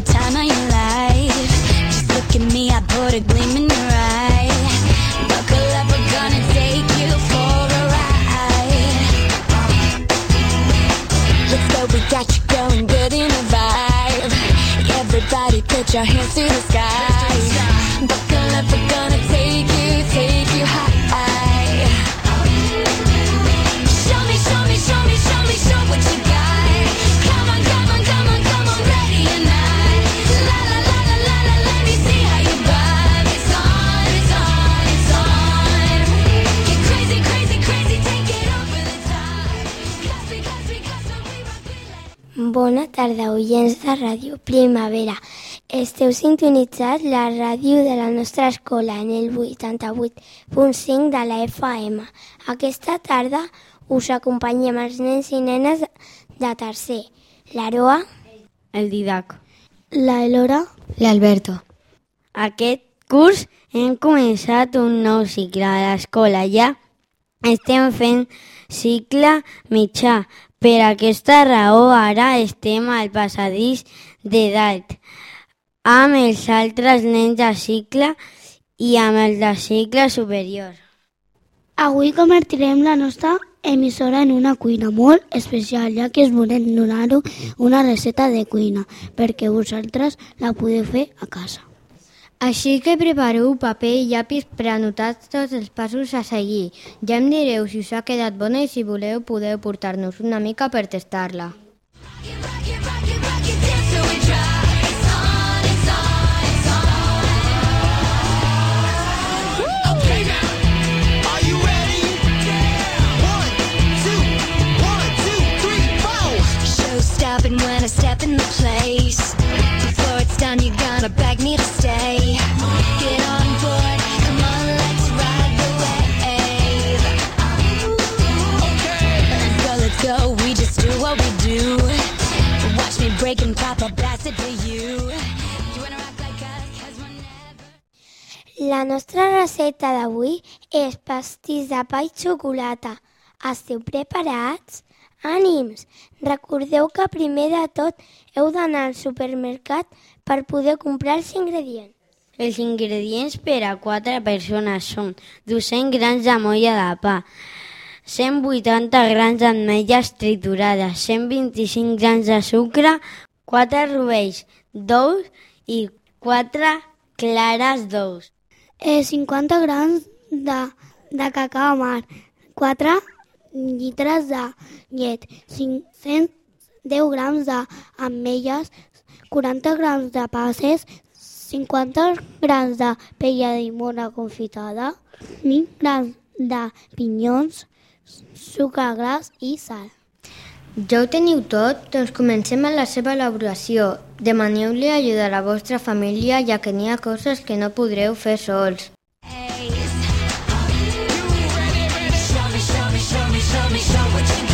the time of your life. Just look at me, I put a gleam in your eye. Buckle up, we're gonna take you for a ride. Let's go, we got you going good in a vibe. Everybody put your hands to the sky. Bona tarda, oients de Ràdio Primavera. Esteu sintonitzats la ràdio de la nostra escola en el 88.5 de la FM. Aquesta tarda us acompanyem els nens i nenes de tercer. L'Aroa, El Didac. la Elora, L'Alberto. Aquest curs hem començat un nou cicle a l'escola. Ja estem fent cicle mitjà. Per aquesta raó ara estem al passadís de dalt amb els altres nens de cicle i amb els de cicle superior. Avui convertirem la nostra emissora en una cuina molt especial, ja que es volem donar una receta de cuina, perquè vosaltres la podeu fer a casa. Així que prepareu paper i llapis per anotar tots els passos a seguir. Ja em direu si us ha quedat bona i si voleu podeu portar-nos una mica per tastar-la. La nostra receta d'avui és pastís de pa i xocolata. Esteu preparats? Ànims! Recordeu que primer de tot heu d'anar al supermercat per poder comprar els ingredients. Els ingredients per a 4 persones són 200 grams de molla de pa, 180 grams d'ametlles triturades, 125 grams de sucre, 4 rovells d'ous i 4 clares d'ous. Eh, 50 grams de, de cacau amarg, 4 litres de llet, 510 grams d'ametlles, 40 grams de passes, 50 grams de pella de llimona confitada, 20 grams de pinyons, sucre gras i sal. Ja ho teniu tot? Doncs comencem amb la seva elaboració. Demaneu-li ajuda a la vostra família, ja que n'hi ha coses que no podreu fer sols. Show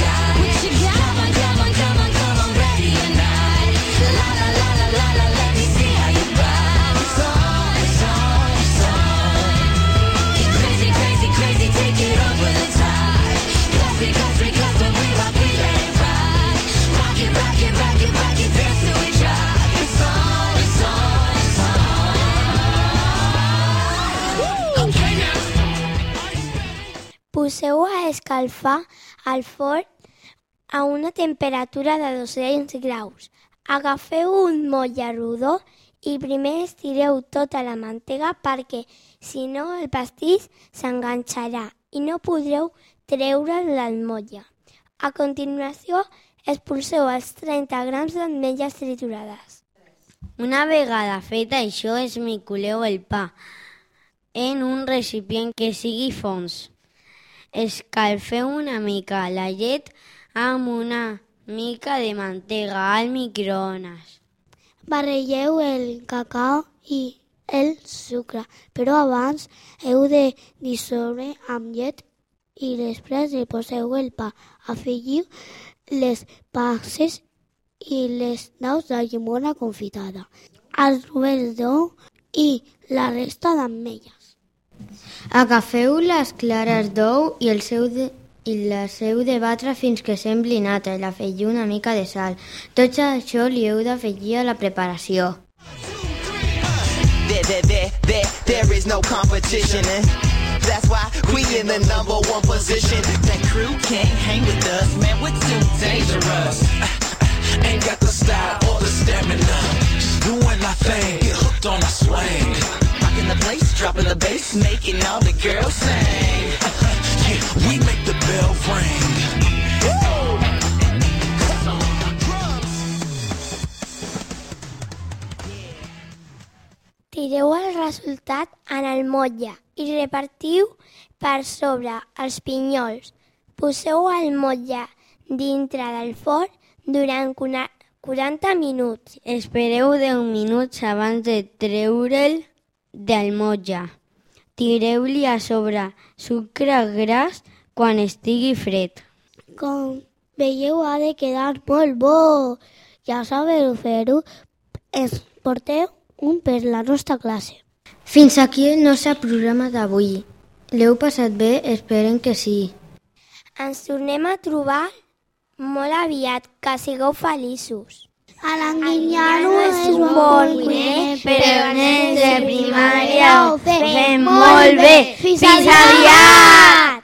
Poseu a escalfar el forn a una temperatura de 200 graus. Agafeu un motlle rodó i primer estireu tota la mantega perquè, si no, el pastís s'enganxarà i no podreu treure'l del motlle. A continuació, expulseu els 30 grams d'ametlles triturades. Una vegada fet això, esmicoleu el pa en un recipient que sigui fons. Escalfeu una mica la llet amb una mica de mantega al microones. Barrelleu el cacau i el sucre, però abans heu de dissoldre amb llet i després hi poseu el pa. Afegiu les passes i les daus de llimona confitada, els rovells d'ou i la resta d'ametlles. Agafeu les clares d'ou i el seu de i la seu de batre fins que sembli nata i l'afegiu una mica de sal. Tot això li heu d'afegir a la preparació. That's why we in the number one position. That crew can't hang with us, man, we're too dangerous. Ain't got the style or the stamina. Doing our thing, get hooked on our swing. Place, dropping the bass, making all the girls sing. Yeah, we make the bell ring. Tireu el resultat en el motlle i repartiu per sobre els pinyols. Poseu el motlle dintre del forn durant cuna- 40 minuts. Espereu 10 minuts abans de treure'l del motlle. Tireu-li a sobre sucre gras quan estigui fred. Com veieu, ha de quedar molt bo. Ja sabeu fer-ho. Es porteu un per la nostra classe. Fins aquí el nostre programa d'avui. L'heu passat bé? Esperem que sí. Ens tornem a trobar molt aviat. Que sigueu feliços. A l'Anguinyano és un bon cuiner, però nens de primària ho fem molt bé. Fins aviat!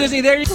Disney, there you